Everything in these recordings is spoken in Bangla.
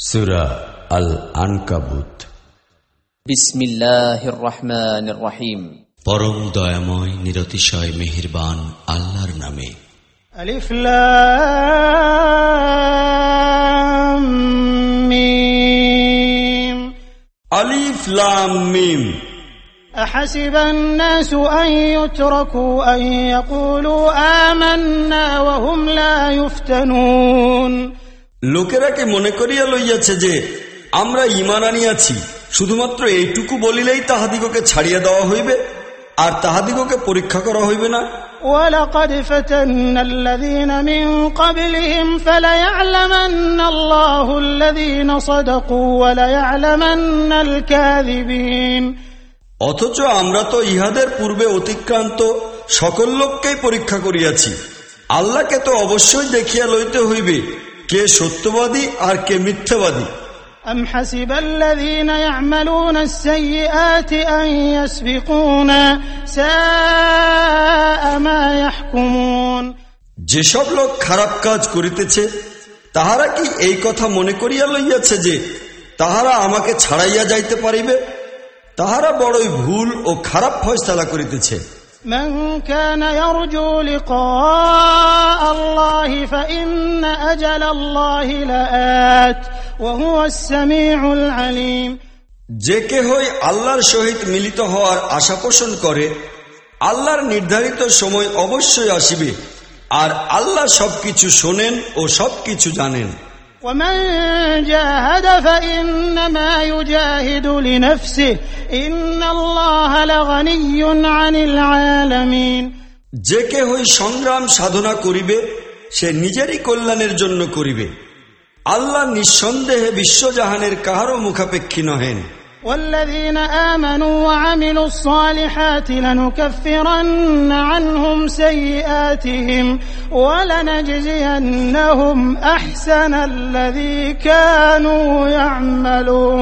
সুরা আল আনকাবুত বিসমিল্লাহির রহমানির রহিম পরম দয়াময় নিরতিশয় মেহেরবান আল্লাহর নামে ألف لام ميم আলিফ লাম মিম أحسب الناس أن يتركوا أن يقولوا آمنا وهم لا يفتنون লোকেরা কি মনে করিয়া লইয়াছে যে আমরা ইমান আনিয়াছি শুধুমাত্র এইটুকু বলিলেই তাহাদিগকে ছাড়িয়া দেওয়া হইবে আর তাহাদিগকে পরীক্ষা করা হইবে না ولقد فتنا الذين من قبلهم فليعلمن الله الذين صدقوا وليعلمن الكاذبين অথচ আমরা তো ইহাদের পূর্বে অতিক্রান্ত সকল লোককেই পরীক্ষা করিয়াছি আল্লাহকে তো অবশ্যই দেখিয়া লইতে হইবে কে সত্যবাদী আর কে মিথ্যাবাদী أم حسب الذين يعملون السيئات أن يسبقونا ساء ما يحكمون যেসব লোক খারাপ কাজ করিতেছে তাহারা কি এই কথা মনে করিয়া লইয়াছে যে তাহারা আমাকে ছাড়াইয়া যাইতে পারিবে তাহারা বড়ই ভুল ও খারাপ ফয়সালা করিতেছে من كان يرجو لقاء الله فإن أجل الله لآت وهو السميع العليم যে কেহই আল্লাহর সহিত মিলিত হওয়ার আশা পোষণ করে আল্লাহর নির্ধারিত সময় অবশ্যই আসিবে আর আল্লাহ সবকিছু শোনেন ও সবকিছু জানেন ومن جاهد فإنما يجاهد لنفسه إن الله لغني عن العالمين যে কেহই সংগ্রাম সাধনা করিবে সে নিজেরই কল্যাণের জন্য করিবে আল্লাহ নিঃসন্দেহে বিশ্বজাহানের কাহারও মুখাপেক্ষী নহেন والذين آمنوا وعملوا الصالحات لنكفرن عنهم سيئاتهم ولنجزينهم أحسن الذي كانوا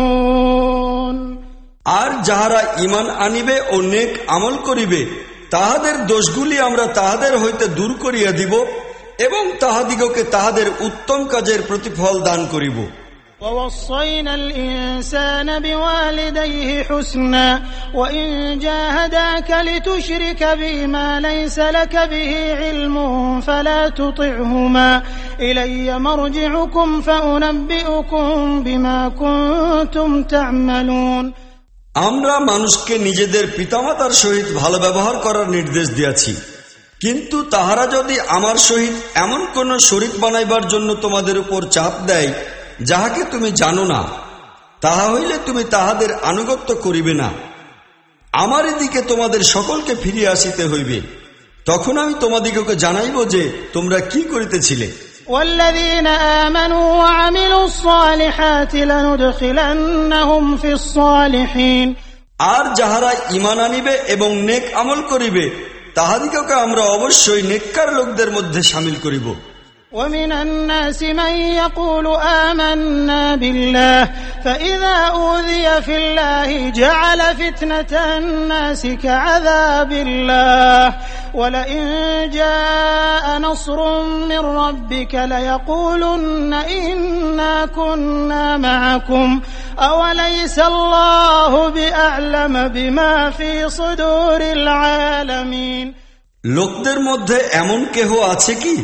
يعملون আর যাহারা ইমান আনিবে ও নেক আমল করিবে তাহাদের দোষগুলি আমরা তাহাদের হইতে দূর করিয়া দিব এবং তাহাদিগকে তাহাদের উত্তম কাজের প্রতিফল দান করিব ووصينا الإنسان بوالديه حسنا وإن جاهداك لتشرك بي ما ليس لك به علم فلا تطعهما إلي مرجعكم فأنبئكم بما كنتم تعملون আমরা মানুষকে নিজেদের পিতামাতার সহিত ভালো ব্যবহার করার নির্দেশ দিয়াছি কিন্তু তাহারা যদি আমার সহিত এমন কোন শরিক বানাইবার জন্য তোমাদের উপর চাপ দেয় যাহাকে তুমি জানো না তাহা হইলে তুমি তাহাদের আনুগত্য করিবে না। আমার দিকে তোমাদের সকলকে ফিরিয়ে আসিতে হইবে। তখন আমি তোমাদিগকে জানাইব যে তোমরা কি করিতেছিলে। আর যাহারা ইমান আনিবে এবং নেক আমল করিবে তাহাদিগকে আমরা অবশ্যই নেককার লোকদের মধ্যে সামিল করিব। ومن الناس من يقول آمنا بالله فإذا أوذي في الله جعل فتنة الناس كعذاب الله ولئن جاء نصر من ربك ليقولن إنا كنا معكم أوليس الله بأعلم بما في صدور العالمين লোকদের মধ্যে এমন কেহ আছে কি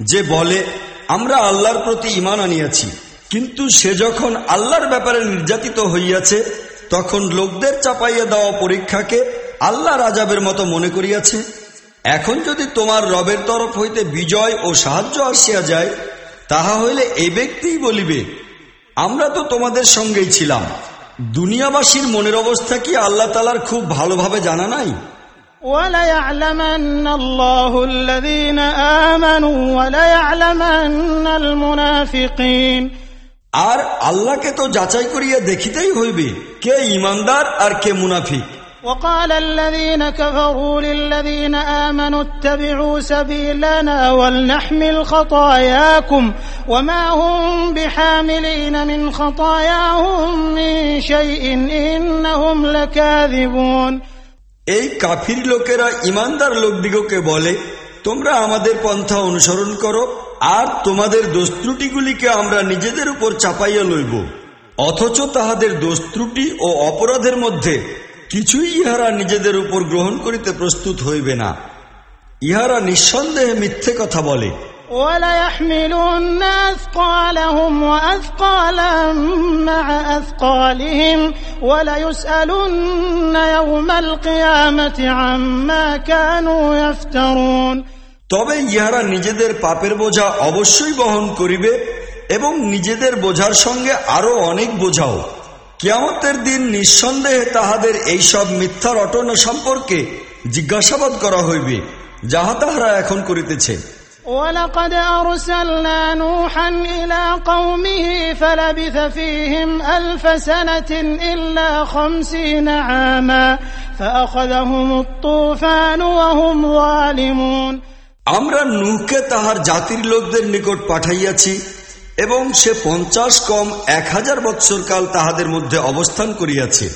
যে বলে, আমরা আল্লাহর প্রতি ইমান আনিয়াছি। কিন্তু সে যখন আল্লাহর ব্যাপারে নির্যাতিত হইয়াছে, তখন লোকদের চাপাইয়া দেওয়া পরীক্ষাকে আল্লাহ রাজাবের মতো মনে করিয়াছে। এখন যদি তোমার রবের তরফ হইতে বিজয় ও সাহায্য আসিয়া যায়, তাহা হইলে এই ব্যক্তিই বলিবে, আমরা তো তোমাদের সঙ্গেই ছিলাম। দুনিয়াবাসীর মনের অবস্থা কি আল্লাহ তালার খুব ভালোভাবে জানা নাই? وليعلمن الله الذين آمنوا وليعلمن المنافقين আর আল্লাহকে তো যাচাই করিয়া দেখিতেই হইবে কে ইমানদার আর কে মুনাফিক وقال الذين كفروا للذين آمنوا اتبعوا سبيلنا ولنحمل خطاياكم وما هم بحاملين من خطاياهم من شيء إنهم لكاذبون এই কাফির লোকেরা ইমানদার লোকদিগকে বলে, তোমরা আমাদের পন্থা অনুসরণ করো, আর তোমাদের দোস্ত্রুটিগুলিকে আমরা নিজেদের উপর চাপাইয়া লইব। অথচ তাহাদের দোস্ত্রুটি ও অপরাধের মধ্যে কিছুই ইহারা নিজেদের উপর গ্রহণ করিতে প্রস্তুত হইবে না। ইহারা নিঃসন্দেহে মিথ্যে কথা বলে। وليحملن أثقالهم وأثقالا مع أثقالهم وليسألن يوم القيامة عما كانوا يفترون তবে ইহারা নিজেদের পাপের বোঝা অবশ্যই বহন করিবে এবং নিজেদের বোঝার সঙ্গে আরো অনেক বোঝাও কিয়ামতের দিন নিঃসন্দেহে তাহাদের এইসব মিথ্যা রটনা সম্পর্কে জিজ্ঞাসাবাদ করা হইবে যাহা তাহারা এখন করিতেছে ولقد أرسلنا نوحا إلى قومه فلبث فيهم ألف سنة إلا خمسين عاما فأخذهم الطوفان وهم ظالمون আমরা নুহকে তাহার জাতির লোকদের নিকট পাঠাইয়াছি এবং সে পঞ্চাশ কম এক হাজার বৎসর কাল তাহাদের মধ্যে অবস্থান করিয়াছে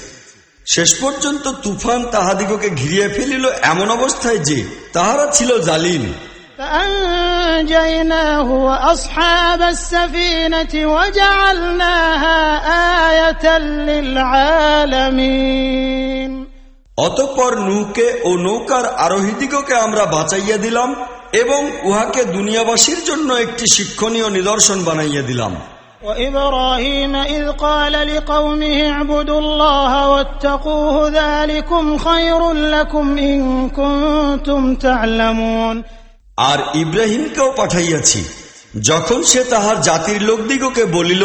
শেষ পর্যন্ত তুফান তাহাদিগকে ঘিরিয়া ফেলিল এমন অবস্থায় যে তাহারা ছিল জালিম فأنجيناه وأصحاب السفينة وجعلناها آية للعالمين অতঃপর নৌকে ও নৌকার আরোহীদিগকে আমরা বাঁচাইয়া দিলাম এবং উহাকে দুনিয়াবাসীর জন্য একটি শিক্ষণীয় নিদর্শন বানাইয়া দিলাম وإبراهيم إذ قال لقومه اعبدوا الله واتقوه ذلكم خير لكم إن كنتم تعلمون আর ইব্রাহিমকেও পাঠাইয়াছি। যখন সে তাহার জাতির লোকদিগকে বলিল,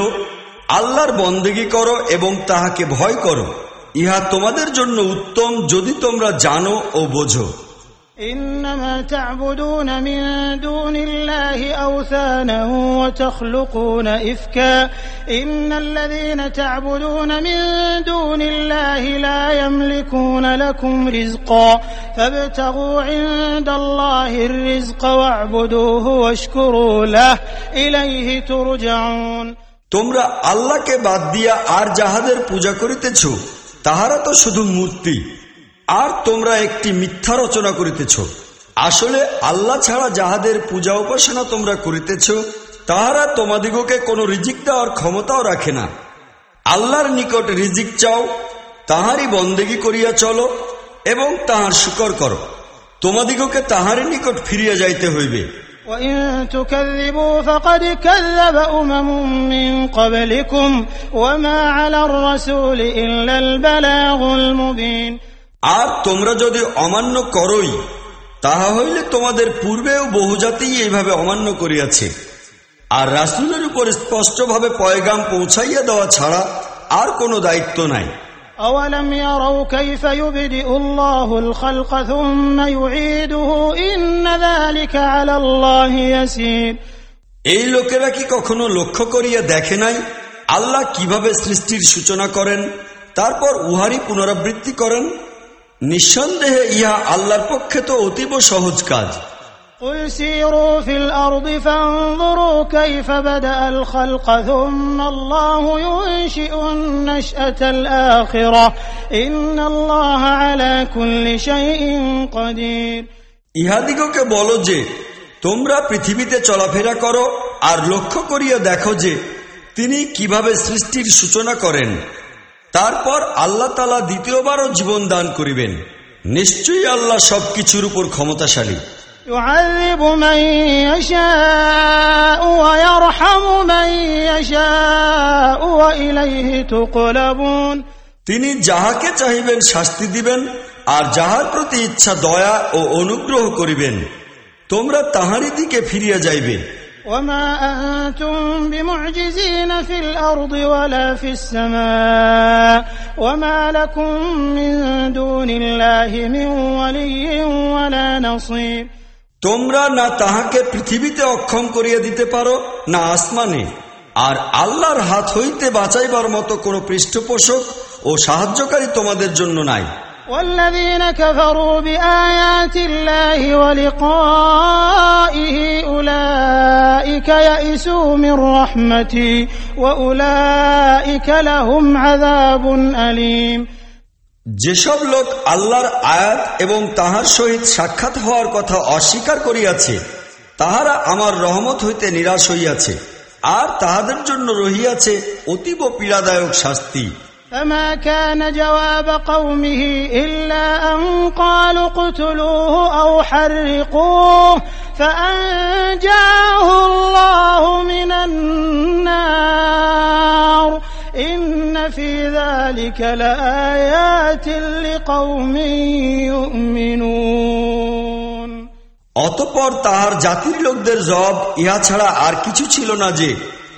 আল্লাহর বন্দেগী করো এবং তাহাকে ভয় করো, ইহা তোমাদের জন্য উত্তম যদি তোমরা জানো ও বোঝো। إنما تعبدون من دون الله أوثانا وتخلقون إفكا إن الذين تعبدون من دون الله لا يملكون لكم رزقا فابتغوا عند الله الرزق واعبدوه واشكروا له إليه ترجعون তোমরা আল্লাহকে বাদ দিয়া আর যাহাদের পূজা করিতেছ তাহারা তো শুধু মূর্তি আর তোমরা একটি মিথ্যা রচনা করিতেছ আসলে আল্লাহ ছাড়া যাহাদের পূজা উপাসনা তোমরা করিতেছ তাহারা তোমাদিগকে কোনো রিজিক দেওয়ার ক্ষমতাও রাখে না আল্লাহর নিকট রিজিক চাও তাহারই বন্দেগি করিয়া চলো এবং তাহার শুকর করো তোমাদিগকে তাহারই নিকট ফিরিয়া যাইতে হইবে وإن تكذبوا فقد كذب أمم من قبلكم وما على الرسول إلا البلاغ المبين আর তোমরা যদি অমান্য করই তাহা হইলে তোমাদের পূর্বেও বহু জাতি এইভাবে অমান্য করিয়াছে আর রাসুলের উপর স্পষ্টভাবে পয়গাম পৌঁছাইয়া দেওয়া ছাড়া আর কোনো দায়িত্ব নাই أولم يروا كيف يبدئ الله الخلق ثم يعيده إن ذلك على الله يسير এই লোকেরা কি কখনো লক্ষ্য করিয়া দেখে নাই আল্লাহ কিভাবে সৃষ্টির সূচনা করেন তারপর উহারই পুনরাবৃত্তি করেন নিঃসন্দেহে ইহা আল্লাহর পক্ষে তো অতীব সহজ কাজ। ইহাদিগকে বলো যে তোমরা পৃথিবীতে চলাফেরা করো আর লক্ষ্য করিয়া দেখো যে তিনি কীভাবে সৃষ্টির সূচনা করেন। তারপর আল্লাহ তালা দ্বিতীয়বারও জীবন দান করিবেন নিশ্চয়ই আল্লাহ সবকিছুর উপর ক্ষমতাশালী يعذب من يشاء ويرحم من يشاء وإليه تقلبون তিনি যাহাকে চাহিবেন শাস্তি দিবেন আর যাহার প্রতি ইচ্ছা দয়া ও অনুগ্রহ করিবেন তোমরা তাহারই দিকে ফিরিয়া যাইবে وما أنتم بمعجزين في الأرض ولا في السماء وما لكم من دون الله من ولي ولا نصير তোমরা না তাহাকে পৃথিবীতে অক্ষম করিয়া দিতে পারো না আসমানে আর আল্লাহর হাত হইতে বাঁচাইবার মতো কোনো পৃষ্ঠপোষক ও সাহায্যকারী তোমাদের জন্য নাই والذين كفروا بآيات الله ولقائه أولئك يئسوا من رحمتي وأولئك لهم عذاب أليم যেসব লোক আল্লাহর আয়াত এবং তাহার সহিত সাক্ষাৎ হওয়ার কথা অস্বীকার করিয়াছে তাহারা আমার রহমত হইতে নিরাশ হইয়াছে আর তাহাদের জন্য রহিয়াছে অতীব পীড়াদায়ক শাস্তি فما كان جواب قومه إلا أن قالوا اقتلوه أو حرقوه فأنجاه الله من النار إن في ذلك لآيات لقوم يؤمنون অতপর তাহার জাতির লোকদের জব ইহা ছাড়া আর কিছু ছিল না যে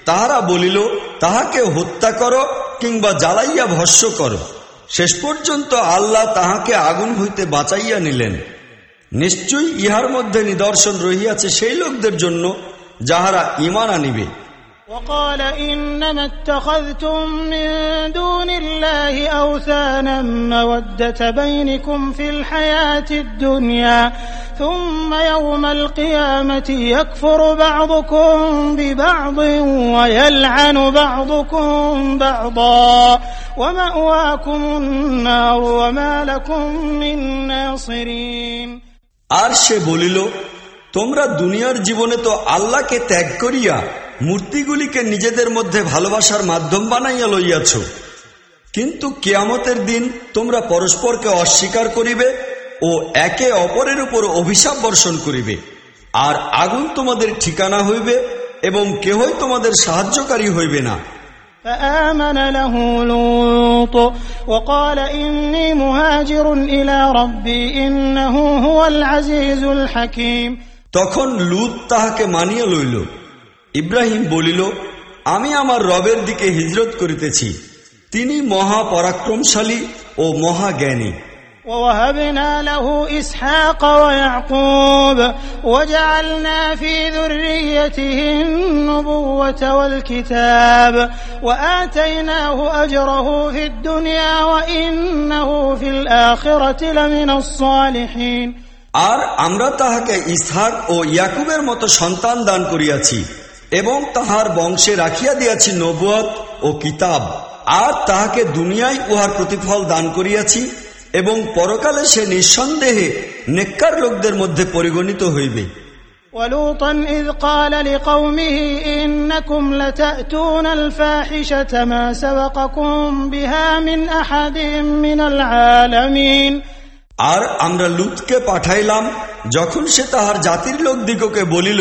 তাহারা বলিল তাহাকে হত্যা করো কিংবা জ্বালাইয়া ভস্য করো। শেষ পর্যন্ত আল্লাহ তাহাকে আগুন হইতে বাঁচাইয়া নিলেন। নিশ্চয়ই ইহার মধ্যে নিদর্শন রহিয়াছে সেই লোকদের জন্য যাহারা ইমান আনিবে। وقال إنما اتخذتم من دون الله أوثانا مودة بينكم في الحياة الدنيا ثم يوم القيامة يكفر بعضكم ببعض ويلعن بعضكم بعضا ومأواكم النار وما لكم من ناصرين আর সে বলিল তোমরা দুনিয়ার জীবনে তো আল্লাহকে ত্যাগ করিয়া মূর্তিগুলিকে নিজেদের মধ্যে ভালোবাসার মাধ্যম বানাইয়া লইয়াছ কিন্তু কেয়ামতের দিন তোমরা পরস্পরকে অস্বীকার করিবে ও একে অপরের উপর অভিশাপ বর্ষণ করিবে আর আগুন তোমাদের ঠিকানা হইবে এবং কেহই তোমাদের সাহায্যকারী হইবে না فآمن له لوط وقال إني مهاجر إلى ربي إنه هو العزيز الحكيم তখন লুত তাহাকে মানিয়া লইল ইব্রাহিম বলিল আমি আমার রবের দিকে হিজরত করিতেছি তিনি মহা পরাক্রমশালী ও মহাজ্ঞানী ووهبنا له إسحاق ويعقوب وجعلنا في ذريته النبوة والكتاب وآتيناه أجره في الدنيا وإنه في الآخرة لمن الصالحين আর আমরা তাহাকে ইসহাক ও ইয়াকুবের মতো সন্তান দান করিয়াছি এবং তাহার বংশে রাখিয়া দিয়াছি নবুয়ত ও কিতাব আর তাহাকে দুনিয়ায় উহার প্রতিফল দান করিয়াছি এবং পরকালে সে নিঃসন্দেহে নেককার লোকদের মধ্যে পরিগণিত হইবে ولوطا إذ قال لقومه إنكم لتأتون الفاحشة ما سبقكم بها من أحد من العالمين আর আমরা লুতকে পাঠাইলাম যখন সে তাহার জাতির লোক দিগকে বলিল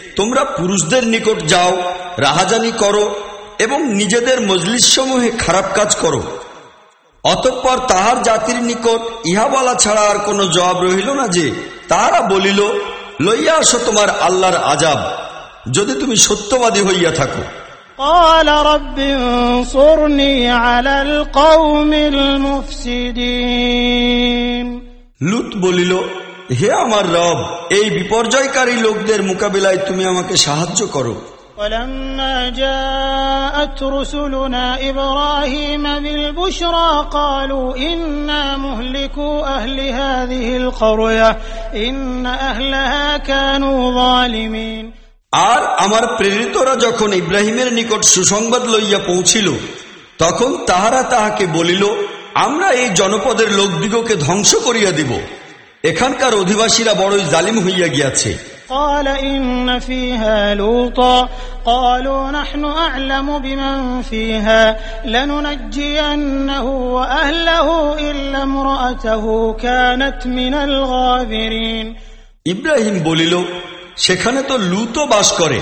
তোমরা পুরুষদের নিকট যাও রাহাজানি করো এবং নিজেদের মজলিস সমূহে খারাপ কাজ করো। অতঃপর তাহার জাতির নিকট ইহা বলা ছাড়া আর কোনো জবাব রহিল না যে তাহারা বলিল লইয়া আসো তোমার আল্লাহর আজাব যদি তুমি সত্যবাদী হইয়া থাকো। লুত বলিল হে আমার রব এই বিপর্যয়কারী লোকদের মোকাবিলায় তুমি আমাকে সাহায্য করো ولما جاءت رسلنا إبراهيم بالبشرى قالوا إنا مهلكو أهل هذه القرية إن أهلها كانوا ظالمين আর আমার প্রেরিতরা যখন ইব্রাহিমের নিকট সুসংবাদ লইয়া পৌঁছিল তখন তাহারা তাহাকে বলিল আমরা এই জনপদের লোকদিগকে ধ্বংস করিয়া দিব এখানকার অধিবাসীরা বড়ই জালিম হইয়া গিয়াছে قال إن فيها لوطا قالوا نحن أعلم بمن فيها لننجينه وأهله إلا امرأته كانت من الغابرين ইব্রাহিম বলিল সেখানে তো লুত বাস করে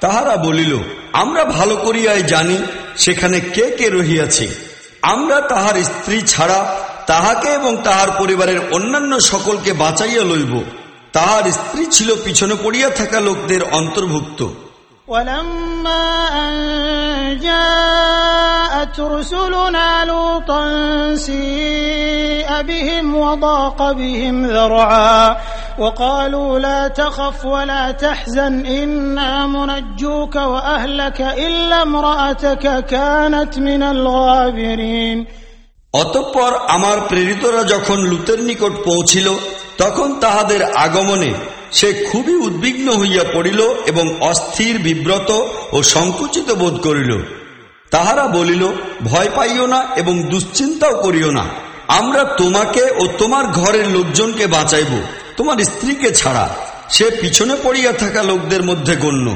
তাহারা বলিল আমরা ভালো করিয়াই জানি সেখানে কে কে রহিয়াছে আমরা তাহার স্ত্রী ছাড়া তাহাকে এবং তাহার পরিবারের অন্যান্য সকলকে বাঁচাইয়া লইব তাহার স্ত্রী ছিল পিছনে পড়িয়া থাকা লোকদের অন্তর্ভুক্ত ولما أن جاءت جاءت رسلنا لوطا سيء بهم وضاق بهم ذرعا وقالوا لا تخف ولا تحزن إنا منجوك وأهلك إلا امرأتك كانت من الغابرين অতঃপর আমার প্রেরিতরা যখন লুতের নিকট পৌঁছিল, তখন তাহাদের আগমনে সে খুবই উদ্বিগ্ন হইয়া পড়িল এবং অস্থির বিব্রত ও সংকুচিত বোধ করিল। তাহারা বলিল, ভয় পাইও না এবং দুশ্চিন্তাও করিও না। আমরা তোমাকে ও তোমার ঘরের লোকজনকে বাঁচাইব। তোমার স্ত্রীকে ছাড়া। সে পিছনে পড়িয়া থাকা লোকদের মধ্যে গণ্য।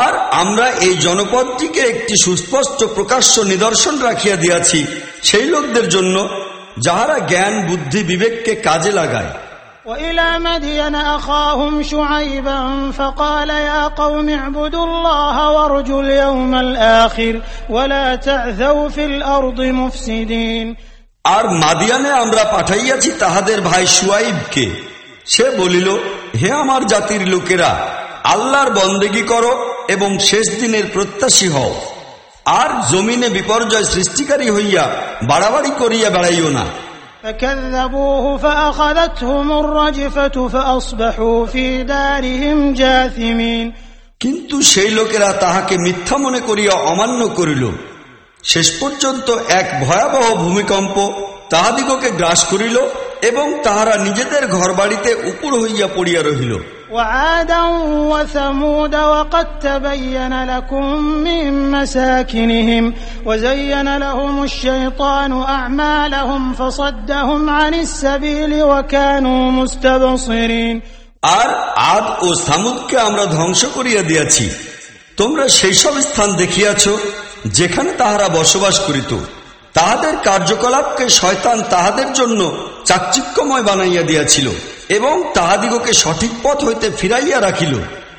আর আমরা এই জনপদটিকে একটি সুস্পষ্ট প্রকাশ্য নিদর্শন রাখিয়া দিয়াছি সেই লোকদের জন্য যাহারা জ্ঞান বুদ্ধি বিবেককে কাজে লাগায় وإلى مدين أخاهم شعيبا فقال يا قوم اعبدوا الله وارجوا اليوم الآخر ولا تعثوا في الأرض مفسدين আর মাদিয়ানে আমরা পাঠাইয়াছি তাহাদের ভাই সুয়াইবকে সে বলিল হে আমার জাতির লোকেরা আল্লাহর বন্দেগি করো এবং শেষ দিনের প্রত্যাশী হও আর জমিনে বিপর্যয় সৃষ্টিকারী হইয়া বাড়াবাড়ি করিয়া বেড়াইও না فكذبوه فأخذتهم الرجفة فأصبحوا في دارهم جاثمين কিন্তু সেই লোকেরা তাহাকে মিথ্যা মনে করিয়া অমান্য করিল শেষ পর্যন্ত এক ভয়াবহ ভূমিকম্প তাহাদিগকে গ্রাস করিল এবং তাহারা নিজেদের ঘরবাড়িতে উপর হইয়া পড়িয়া রহিল وعادا وثمود وقد تبين لكم من مساكنهم وزين لهم الشيطان أعمالهم فصدهم عن السبيل وكانوا مستبصرين আর আদ ও সামুদকে আমরা ধ্বংস করিয়া দিয়াছি তোমরা সেই সব স্থান দেখিয়াছ যেখানে তাহারা বসবাস করিত তাহাদের কার্যকলাপকে শয়তান তাহাদের জন্য চাকচিক্যময় বানাইয়া দিয়াছিল এবং তাহাদিগকে সঠিক পথ হইতে ফিরাইয়া রাখিল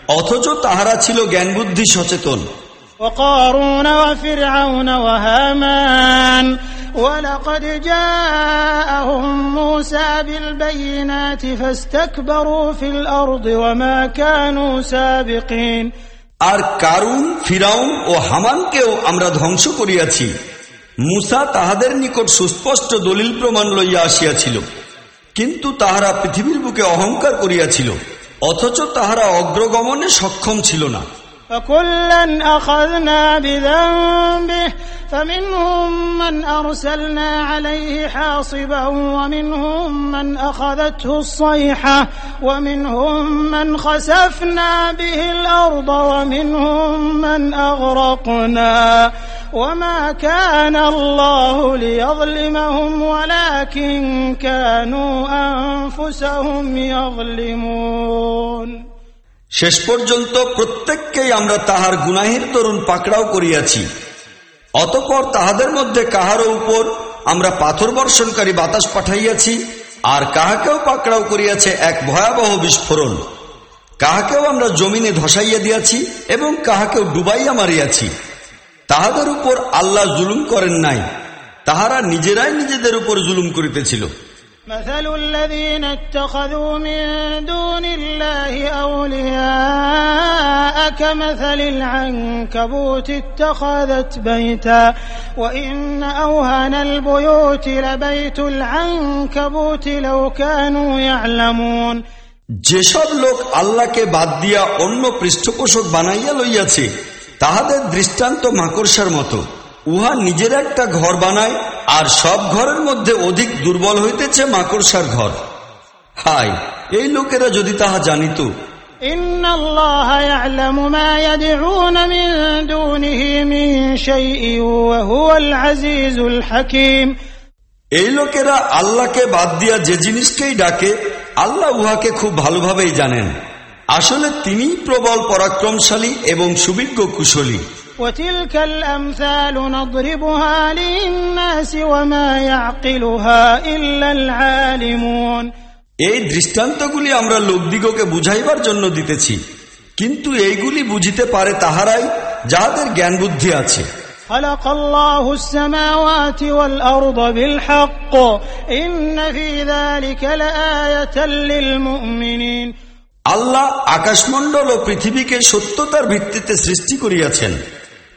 অথচ তাহারা ছিল জ্ঞানবুদ্ধি সচেতন وقارون وفرعون وهامان ولقد جاءهم موسى بالبينات فاستكبروا في الأرض وما كانوا سابقين আর কারুন ফিরাউন ও হামানকেও আমরা ধ্বংস করিয়াছি মুসা তাহাদের নিকট সুস্পষ্ট দলিল প্রমাণ লইয়া আসিয়াছিল কিন্তু তাহারা পৃথিবীর বুকে অহংকার করিয়াছিল অথচ তাহারা অগ্রগমনে সক্ষম ছিল না فكلا أخذنا بذنبه فمنهم من أرسلنا عليه حاصبا ومنهم من أخذته الصيحة ومنهم من خسفنا به الأرض ومنهم من أغرقنا وما كان الله ليظلمهم ولكن كانوا أنفسهم يظلمون শেষ পর্যন্ত প্রত্যেককেই আমরা তাহার গুনাহের তরুণ পাকড়াও করিয়াছি অতপর তাহাদের মধ্যে কাহারও উপর আমরা পাথর বর্ষণকারী বাতাস পাঠাইয়াছি আর কাহাকেও পাকড়াও করিয়াছে এক ভয়াবহ বিস্ফোরণ কাহাকেও আমরা জমিনে ধসাইয়া দিয়াছি এবং কাহাকেও ডুবাইয়া মারিয়াছি তাহাদের উপর আল্লাহ জুলুম করেন নাই তাহারা নিজেরাই নিজেদের উপর জুলুম করিতেছিল مثل الذين اتخذوا من دون الله أولياء كمثل العنكبوت اتخذت بيتا وإن أوهن البيوت لبيت العنكبوت لو كانوا يعلمون যেসব লোক আল্লাহকে বাদ দিয়া অন্য পৃষ্ঠপোষক বানাইয়া লইয়াছে তাহাদের দৃষ্টান্ত মাকড়সার মতো। উহা নিজের একটা ঘর বানায় আর সব ঘরের মধ্যে অধিক দুর্বল হইতেছে মাকড়সার ঘর। হাই এই লোকেরা যদি তাহা জানিত। এই লোকেরা আল্লাহকে বাদ দিয়া যে জিনিসকেই ডাকে আল্লাহ উহাকে খুব ভালোভাবেই জানেন। আসলে তিনি প্রবল পরাক্রমশালী এবং সুবিজ্ঞ কুশলী وتلك الأمثال نضربها للناس وما يعقلها إلا العالمون এই দৃষ্টান্তগুলি আমরা লোকদিগকে বুঝাইবার জন্য দিতেছি কিন্তু এইগুলি বুঝিতে পারে তাহারাই যাহাদের জ্ঞান বুদ্ধি আছে خلق الله السماوات والأرض بالحق إن في ذلك لآية للمؤمنين আল্লাহ আকাশমণ্ডল ও পৃথিবীকে সত্যতার ভিত্তিতে সৃষ্টি করিয়াছেন।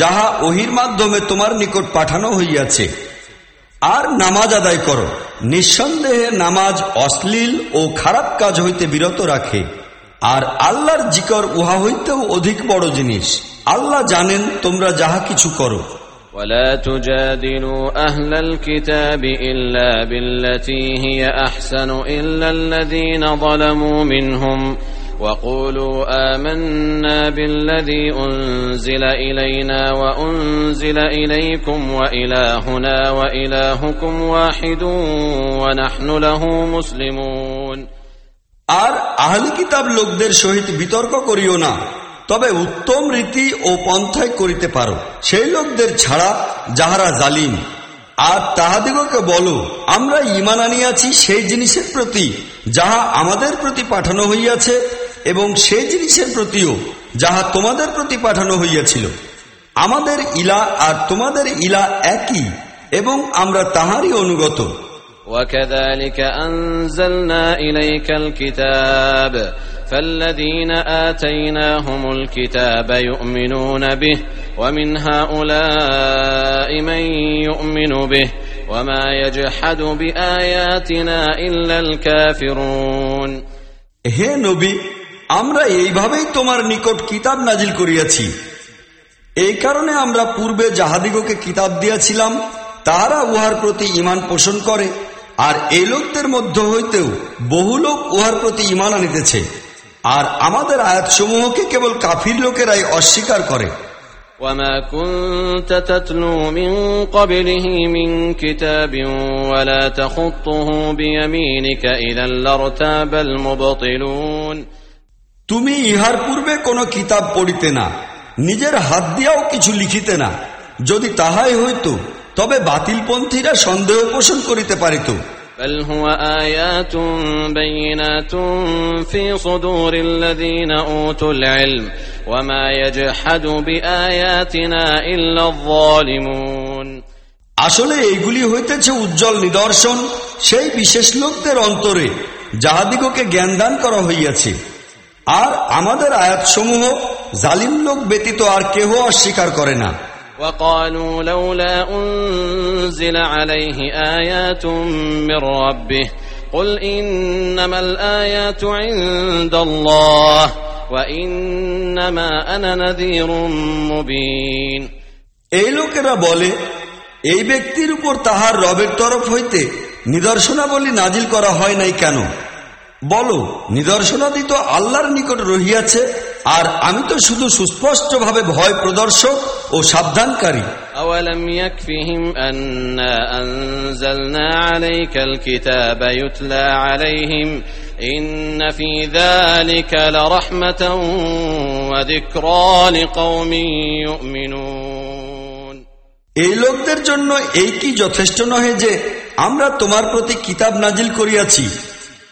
যাহা ওহির মাধ্যমে তোমার নিকট পাঠানো হইয়াছে আর নামাজ আদায় করো নিঃসন্দেহে নামাজ অশ্লীল ও খারাপ কাজ হইতে বিরত রাখে আর আল্লাহর জিকর উহা হইতেও অধিক বড় জিনিস আল্লাহ জানেন তোমরা যাহা কিছু করো ولا تجادلوا أهل الكتاب إلا بالتي هي أحسن إلا الذين ظلموا منهم وقولوا آمنا بالذي أنزل إلينا وأنزل إليكم وإلهنا وإلهكم واحد ونحن له مسلمون আর আহলি কিতাব লোকদের সহিত বিতর্ক করিও না তবে উত্তম রীতি ও পন্থায় করিতে পারো সেই লোকদের ছাড়া যাহারা জালিম আর তাহাদিগকে বলো আমরা ইমান আনিয়াছি সেই জিনিসের প্রতি যাহা আমাদের প্রতি পাঠানো হইয়াছে এবং সেই জিনিসের প্রতিও যাহা তোমাদের প্রতি পাঠানো হইয়াছিল আমাদের ইলা আর তোমাদের ইলা একই এবং আমরা তাহারই অনুগত وكذلك أنزلنا إليك الكتاب فالذين آتيناهم الكتاب يؤمنون به ومن هؤلاء من يؤمن به وما يجحد بآياتنا إلا الكافرون হে নবী আমরা এইভাবেই তোমার নিকট কিতাব নাজিল করিয়াছি এই কারণে আমরা পূর্বে যাহাদিগকে কিতাব দিয়াছিলাম তাহারা উহার প্রতি ইমান পোষণ করে আর এই লোকদের মধ্য হইতেও বহু লোক উহার প্রতি ইমান আনিতেছে আর আমাদের আয়াতসমূহকে কেবল কাফির লোকেরাই অস্বীকার করে وما كنت تتلو من قبله من كتاب ولا تخطه بيمينك إذا لارتاب المبطلون তুমি ইহার পূর্বে কোনো কিতাব পড়িতে না নিজের হাত দিয়াও কিছু লিখিতে না যদি তাহাই হইত তবে বাতিলপন্থীরা সন্দেহ পোষণ করিতে পারিত بل هو آيات بينات في صدور الذين أوتوا العلم وما يجحد بآياتنا إلا الظالمون আসলে এইগুলি হইতেছে উজ্জ্বল নিদর্শন সেই বিশেষ লোকদের অন্তরে যাহাদিগকে জ্ঞান দান করা হইয়াছে আর আমাদের আয়াতসমূহ জালিম লোক ব্যতীত আর কেহ অস্বীকার করে না وقالوا لولا أنزل عليه آيات من ربه قل إنما الآيات عند الله وإنما أنا نذير مبين এই লোকেরা বলে এই ব্যক্তির উপর তাহার রবের তরফ হইতে নিদর্শনাবলী নাজিল করা হয় নাই কেন বলো নিদর্শনাদি তো আল্লাহর নিকট রহিয়াছে আর আমি তো শুধু সুস্পষ্টভাবে ভয় প্রদর্শক ও সাবধানকারী أولم يكفهم أنا أنزلنا عليك الكتاب يتلى عليهم إن في ذلك لرحمة وذكرى لقوم يؤمنون এই লোকদের জন্য এই কি যথেষ্ট নহে যে আমরা তোমার প্রতি কিতাব নাজিল করিয়াছি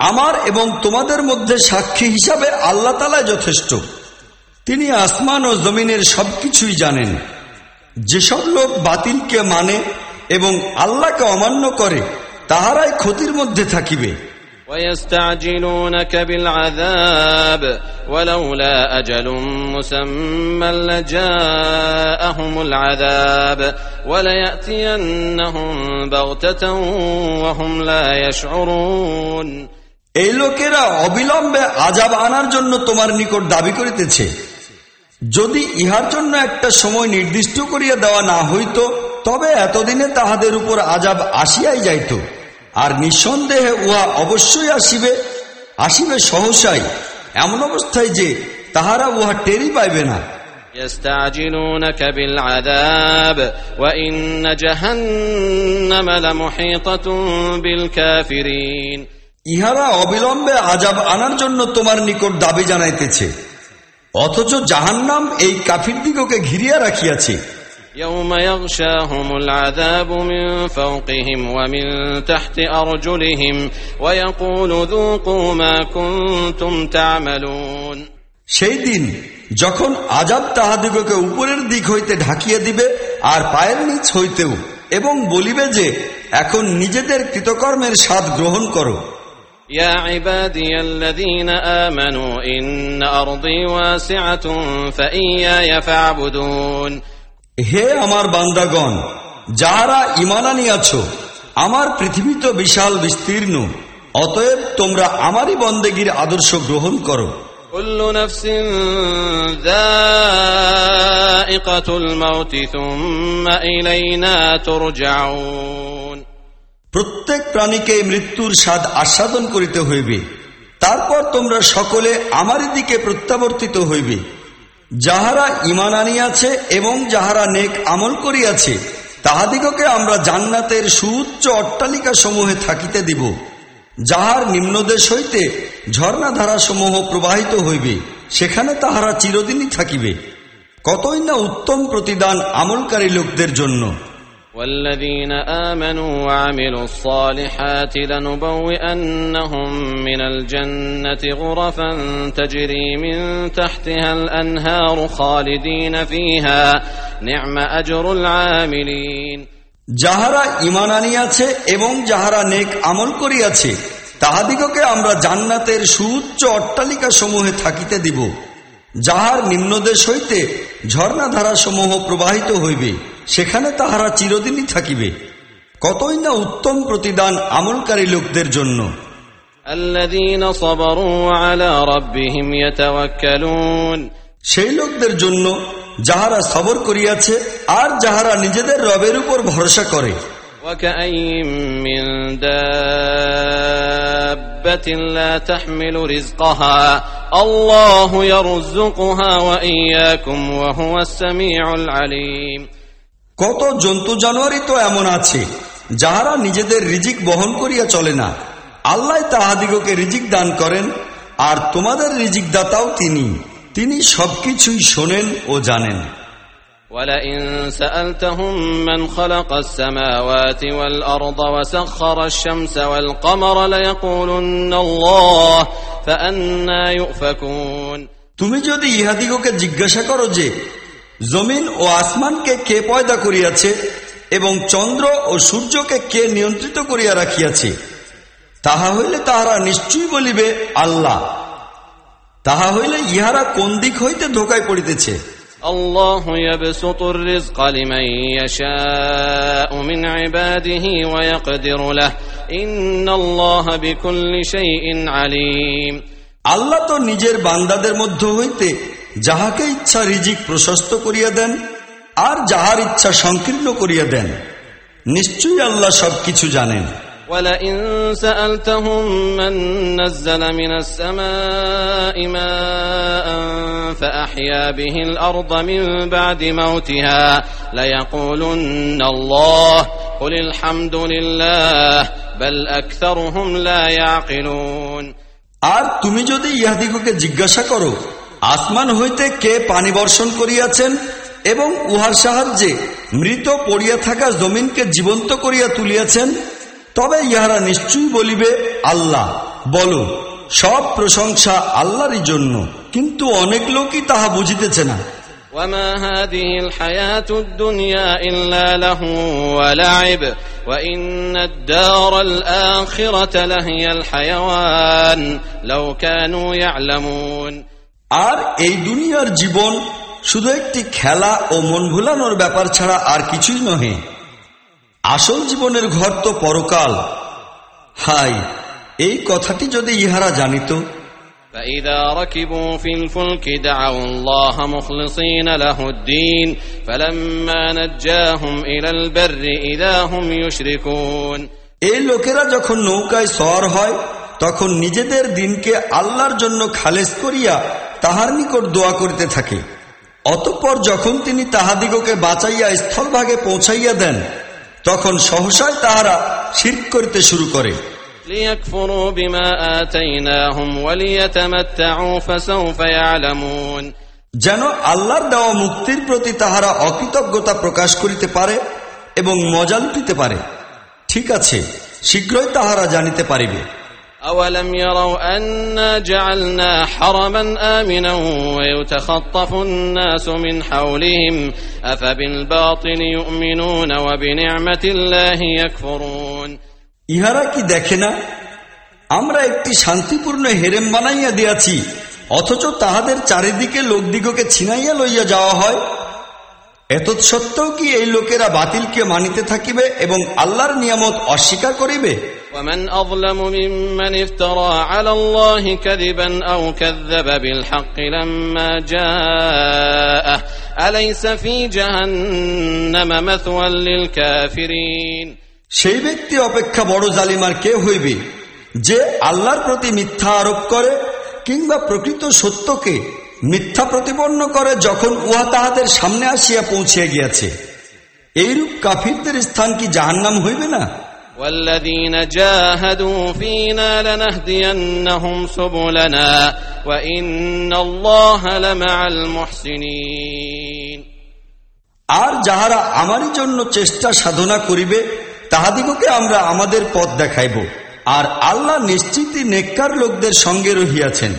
আমার এবং তোমাদের মধ্যে সাক্ষী হিসাবে আল্লাহ তালা যথেষ্ট তিনি আসমান ও জমিনের সবকিছুই জানেন যেসব লোক বাতিলকে মানে এবং আল্লাহকে অমান্য করে তাহারাই ক্ষতির মধ্যে থাকিবে ويستعجلونك بالعذاب ولولا أجل مسمى لجاءهم العذاب وليأتينهم بغتة وهم لا يشعرون এই লোকেরা অবিলম্বে আজাব আনার জন্য তোমার নিকট দাবি করিতেছে যদি ইহার জন্য একটা সময় নির্দিষ্ট করিয়া দেওয়া না হইত তবে এতদিনে তাহাদের উপর আজাব আসিয়াই যাইত আর নিঃসন্দেহে উহা অবশ্যই আসিবে আসিবে সহসাই এমন অবস্থায় যে তাহারা উহা টেরি পাইবে না يستعجلونك بالعذاب وإن جهنم لمحيطة بالكافرين ইহারা অবিলম্বে আজাব আনার জন্য তোমার নিকট দাবি জানাইতেছে অথচ জাহান্নাম এই কাফির দিগকে ঘিরিয়া রাখিয়াছে يوم يغشاهم العذاب من فوقهم ومن تحت أرجلهم ويقول ذوقوا ما كنتم تعملون সেই দিন যখন আজাব তাহাদিগকে উপরের দিক হইতে ঢাকিয়া দিবে আর পায়ের নিচ হইতেও এবং বলিবে যে এখন নিজেদের কৃতকর্মের স্বাদ গ্রহণ করো يا عبادي الذين آمنوا إن أرضي واسعة فإياي فاعبدون হে আমার বান্দাগণ যাহারা ইমানানি আছো আমার পৃথিবী তো বিশাল বিস্তীর্ণ অতএব তোমরা আমারই বন্দেগীর আদর্শ গ্রহণ করো كل نفس ذائقة الموت ثم إلينا ترجعون প্রত্যেক প্রাণীকে মৃত্যুর স্বাদ আস্বাদন করিতে হইবে। তারপর তোমরা সকলে আমারই দিকে প্রত্যাবর্তিত হইবে। যাহারা ইমান আনিয়াছে এবং যাহারা নেক আমল করিয়াছে, তাহাদিগকে আমরা জান্নাতের সুউচ্চ অট্টালিকা সমূহে থাকিতে দিব, যাহার নিম্নদেশ হইতে ঝর্ণাধারা সমূহ প্রবাহিত হইবে, সেখানে তাহারা চিরদিনই থাকিবে। কতই না উত্তম প্রতিদান আমলকারী লোকদের জন্য। والذين آمنوا وعملوا الصالحات لنبوئنهم من الجنة غرفا تجري من تحتها الأنهار خالدين فيها نعم أجر العاملين যাহারা ইমান আনিয়াছে এবং যাহারা নেক আমল করিয়াছে তাহাদিগকে আমরা জান্নাতের সুউচ্চ অট্টালিকা সমূহে থাকিতে দিব যাহার নিম্নদেশ হইতে ঝর্ণাধারা সমূহ প্রবাহিত হইবে সেখানে তাহারা চিরদিনই থাকিবে কতই না উত্তম প্রতিদান আমলকারী লোকদের জন্য الذين صبروا وعلى ربهم يتوكلون সেই লোকদের জন্য যাহারা সবর করিয়াছে আর যাহারা নিজেদের রবের উপর ভরসা করে وكأي من دابة لا تحمل رزقها الله يرزقها وإياكم وهو السميع العليم কত জন্তু জানোয়ারই তো এমন আছে যাহারা নিজেদের রিজিক বহন করিয়া চলে না আল্লাহ তাহাদিগকে রিজিক দান করেন আর তোমাদের রিজিক দাতাও তিনি তিনি সবকিছুই শোনেন ও জানেন ولئن سألتهم من خلق السماوات والأرض وسخر الشمس والقمر ليقولن الله فأنا يؤفكون তুমি যদি ইহাদিগকে জিজ্ঞাসা করো যে জমিন ও আসমানকে কে পয়দা করিয়াছে এবং চন্দ্র ও সূর্যকে কে নিয়ন্ত্রিত করিয়া রাখিয়াছে তাহা হইলে তাহারা নিশ্চয়ই বলিবে আল্লাহ তাহা হইলে ইহারা কোন দিক হইতে ধোকায় পড়িতেছে الله يبسط الرزق لمن يشاء من عباده ويقدر له إن الله بكل شيء عليم আল্লাহ তো নিজের বান্দাদের মধ্য হইতে যাহাকে ইচ্ছা রিজিক প্রশস্ত করিয়া দেন আর যাহার ইচ্ছা সংকীর্ণ করিয়া দেন নিশ্চয়ই আল্লাহ সবকিছু জানেন ولئن سألتهم من نزل من السماء ماء فأحيا به الأرض من بعد موتها ليقولن الله قل الحمد لله بل أكثرهم لا يعقلون আর তুমি যদি ইহাদিগকে জিজ্ঞাসা করো আসমান হইতে কে পানি বর্ষণ করিয়াছেন এবং উহার সাহায্যে মৃত পড়িয়া থাকা জমিনকে জীবন্ত করিয়া তুলিয়াছেন তবে ইহারা নিশ্চয়ই বলিবে আল্লাহ বলো সব প্রশংসা আল্লাহরই জন্য কিন্তু অনেক লোকই তাহা বুঝিতেছে না وما هذه الحياة الدنيا إلا له ولعب وإن الدار الآخرة لهي الحيوان لو كانوا يعلمون আর এই দুনিয়ার জীবন শুধু একটি খেলা ও মন ভুলানোর ব্যাপার ছাড়া আর কিছুই নহে আসল জীবনের ঘর তো পরকাল হাই এই কথাটি যদি ইহারা জানিত فإذا ركبوا في الفلك دعوا الله مخلصين له الدين فلما نجاهم إلى البر إذا هم يشركون এই লোকেরা যখন নৌকায় সওয়ার হয় তখন নিজেদের দিনকে আল্লাহর জন্য খালেজ করিয়া তাহার নিকট দোয়া করিতে থাকে। অতঃপর যখন তিনি তাহাদিগকে বাঁচাইয়া স্থলভাগে পৌঁছাইয়া দেন তখন সহসায় তাহারা শির করিতে শুরু করে। যেন আল্লাহর দেওয়া মুক্তির প্রতি তাহারা অকৃতজ্ঞতা প্রকাশ করিতে পারে এবং মজা লুটিতে পারে। ঠিক আছে শীঘ্রই তাহারা জানিতে পারিবে। أولم يروا أنا جعلنا حرما آمنا ويتخطف الناس من حولهم أفبالباطل يؤمنون وبنعمة الله يكفرون ইহারা কি দেখে না আমরা একটি শান্তিপূর্ণ হেরেম বানাইয়া দিয়াছি অথচ তাহাদের চারিদিকে লোকদিগকে ছিনাইয়া লইয়া যাওয়া হয় এত সত্ত্বেও কি এই লোকেরা বাতিলকে মানিতে থাকিবে এবং আল্লাহর নিয়ামত অস্বীকার করিবে ومن أظلم ممن افترى على الله كذبا أو كذب بالحق لما جاءه أليس في جهنم مثوى للكافرين সেই ব্যক্তি অপেক্ষা বড় জালিমার কে হইবে যে আল্লাহর প্রতি মিথ্যা আরোপ করে কিংবা প্রকৃত সত্যকে মিথ্যা প্রতিপন্ন করে যখন উহা তাহাদের সামনে আসিয়া পৌঁছিয়া গিয়াছে এইরূপ কাফিরদের স্থান কি জাহান্নাম হইবে না والذين جاهدوا فينا لنهدينهم سبلنا وإن الله لمع المحسنين আর যাহারা আমারই জন্য চেষ্টা সাধনা করিবে তাহাদিগকে আমরা আমাদের পথ দেখাইব আর আল্লাহ নিশ্চিতই নেককার লোকদের সঙ্গে রহিয়াছেন